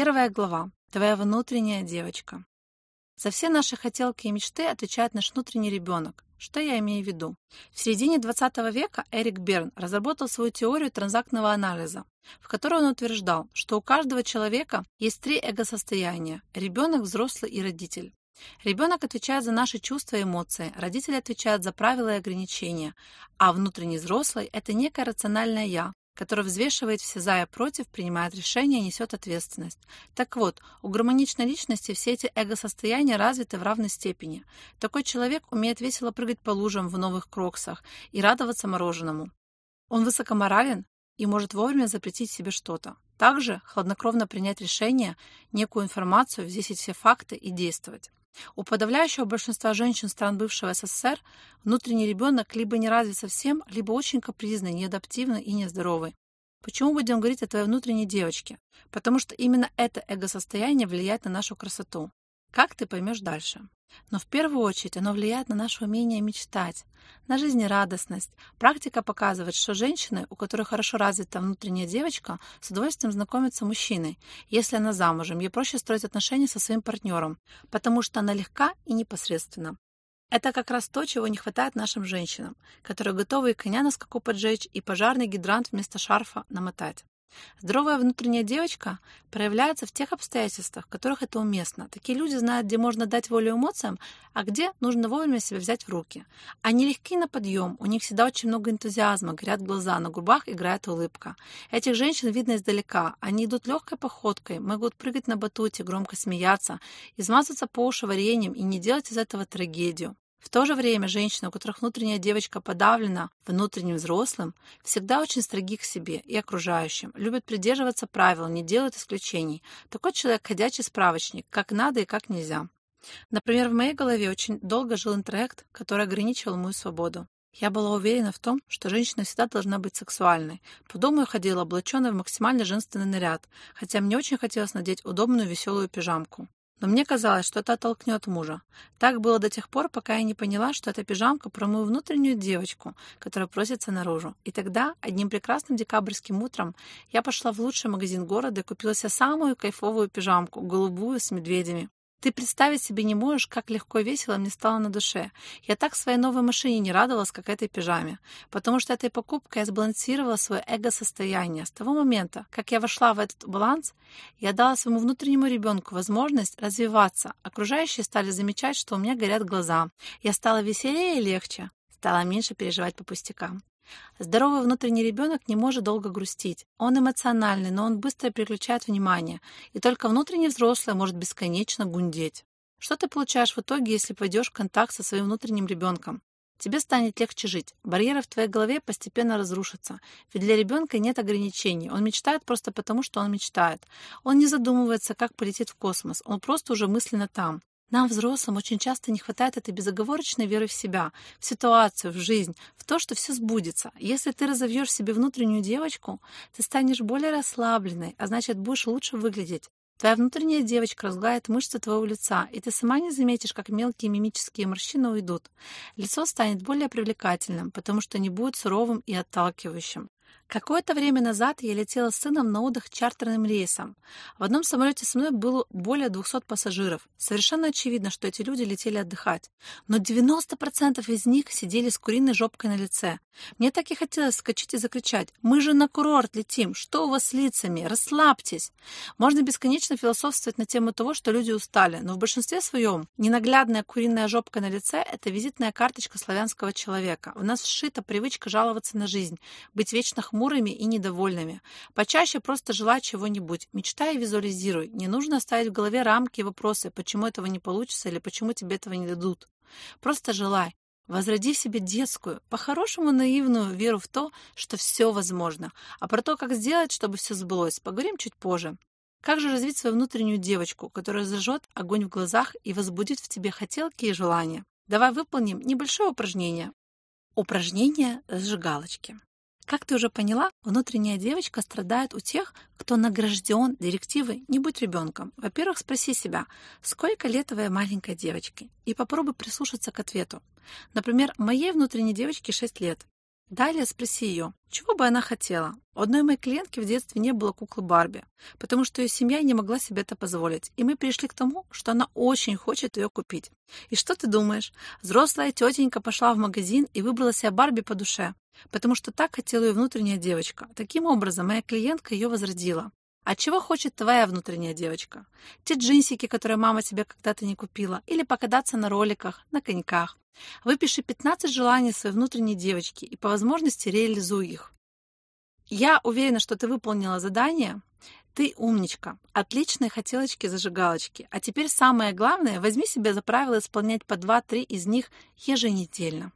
Первая глава. Твоя внутренняя девочка. За все наши хотелки и мечты отвечает наш внутренний ребенок. Что я имею в виду? В середине 20 века Эрик Берн разработал свою теорию транзактного анализа, в которой он утверждал, что у каждого человека есть три эго-состояния – ребенок, взрослый и родитель. Ребенок отвечает за наши чувства и эмоции, родители отвечают за правила и ограничения, а внутренний взрослый – это некое рациональное «я», которое взвешивает все за и против, принимает решения и несет ответственность. Так вот, у гармоничной личности все эти эго-состояния развиты в равной степени. Такой человек умеет весело прыгать по лужам в новых кроксах и радоваться мороженому. Он высокоморален и может вовремя запретить себе что-то. Также хладнокровно принять решение, некую информацию, взвесить все факты и действовать. У подавляющего большинства женщин стран бывшего СССР внутренний ребенок либо не развит совсем, либо очень капризный, неадаптивный и нездоровый. Почему будем говорить о твоей внутренней девочке? Потому что именно это эго-состояние влияет на нашу красоту. Как ты поймешь дальше? Но в первую очередь оно влияет на наше умение мечтать, на жизнерадостность. Практика показывает, что женщины, у которых хорошо развита внутренняя девочка, с удовольствием знакомятся с мужчиной. Если она замужем, ей проще строить отношения со своим партнером, потому что она легка и непосредственна. Это как раз то, чего не хватает нашим женщинам, которые готовы и коня на скаку поджечь, и пожарный гидрант вместо шарфа намотать. Здоровая внутренняя девочка проявляется в тех обстоятельствах, в которых это уместно. Такие люди знают, где можно дать волю эмоциям, а где нужно вовремя себя взять в руки. Они легки на подъем, у них всегда очень много энтузиазма, горят глаза, на губах играет улыбка. Этих женщин видно издалека. Они идут легкой походкой, могут прыгать на батуте, громко смеяться, измазаться по уши вареньем и не делать из этого трагедию. В то же время женщины, у которых внутренняя девочка подавлена внутренним взрослым, всегда очень строги к себе и окружающим, любят придерживаться правил, не делают исключений. Такой человек – ходячий справочник, как надо и как нельзя. Например, в моей голове очень долго жил интроект, который ограничивал мою свободу. Я была уверена в том, что женщина всегда должна быть сексуальной. По дому я ходила облаченная в максимально женственный наряд, хотя мне очень хотелось надеть удобную веселую пижамку. Но мне казалось, что это оттолкнет мужа. Так было до тех пор, пока я не поняла, что эта пижамка про мою внутреннюю девочку, которая просится наружу. И тогда, одним прекрасным декабрьским утром, я пошла в лучший магазин города и купила себе самую кайфовую пижамку, голубую с медведями. Ты представить себе не можешь, как легко и весело мне стало на душе. Я так своей новой машине не радовалась, как этой пижаме. Потому что этой покупкой я сбалансировала свое эго-состояние. С того момента, как я вошла в этот баланс, я дала своему внутреннему ребенку возможность развиваться. Окружающие стали замечать, что у меня горят глаза. Я стала веселее и легче. Стала меньше переживать по пустякам. Здоровый внутренний ребенок не может долго грустить. Он эмоциональный, но он быстро переключает внимание, и только внутренний взрослый может бесконечно гундеть. Что ты получаешь в итоге, если пойдешь в контакт со своим внутренним ребенком? Тебе станет легче жить. Барьеры в твоей голове постепенно разрушатся. Ведь для ребенка нет ограничений. Он мечтает просто потому, что он мечтает. Он не задумывается, как полетит в космос. Он просто уже мысленно там. Нам, взрослым, очень часто не хватает этой безоговорочной веры в себя, в ситуацию, в жизнь, в то, что все сбудется. Если ты разовьешь себе внутреннюю девочку, ты станешь более расслабленной, а значит, будешь лучше выглядеть. Твоя внутренняя девочка разгладит мышцы твоего лица, и ты сама не заметишь, как мелкие мимические морщины уйдут. Лицо станет более привлекательным, потому что не будет суровым и отталкивающим. Какое-то время назад я летела с сыном на отдых чартерным рейсом. В одном самолете со мной было более 200 пассажиров. Совершенно очевидно, что эти люди летели отдыхать. Но 90% из них сидели с куриной жопкой на лице. Мне так и хотелось скачать и закричать. «Мы же на курорт летим! Что у вас с лицами? Расслабьтесь!» Можно бесконечно философствовать на тему того, что люди устали, но в большинстве своем ненаглядная куриная жопка на лице – это визитная карточка славянского человека. В нас сшита привычка жаловаться на жизнь, быть вечно хмурым хмурыми и недовольными. Почаще просто желай чего-нибудь. Мечтай и визуализируй. Не нужно ставить в голове рамки и вопросы, почему этого не получится или почему тебе этого не дадут. Просто желай. Возроди в себе детскую, по-хорошему наивную веру в то, что все возможно. А про то, как сделать, чтобы все сбылось, поговорим чуть позже. Как же развить свою внутреннюю девочку, которая зажжет огонь в глазах и возбудит в тебе хотелки и желания? Давай выполним небольшое упражнение. Упражнение зажигалочки. Как ты уже поняла, внутренняя девочка страдает у тех, кто награжден директивой «не будь ребенком». Во-первых, спроси себя, сколько лет твоей маленькой девочке, и попробуй прислушаться к ответу. Например, моей внутренней девочке 6 лет. Далее спроси ее, чего бы она хотела. У одной моей клиентки в детстве не было куклы Барби, потому что ее семья не могла себе это позволить. И мы пришли к тому, что она очень хочет ее купить. И что ты думаешь? Взрослая тетенька пошла в магазин и выбрала себе Барби по душе, потому что так хотела ее внутренняя девочка. Таким образом, моя клиентка ее возродила. А чего хочет твоя внутренняя девочка? Те джинсики, которые мама тебе когда-то не купила, или покататься на роликах, на коньках. Выпиши 15 желаний своей внутренней девочки и по возможности реализуй их. Я уверена, что ты выполнила задание. Ты умничка. Отличные хотелочки-зажигалочки. А теперь самое главное, возьми себе за правило исполнять по 2-3 из них еженедельно.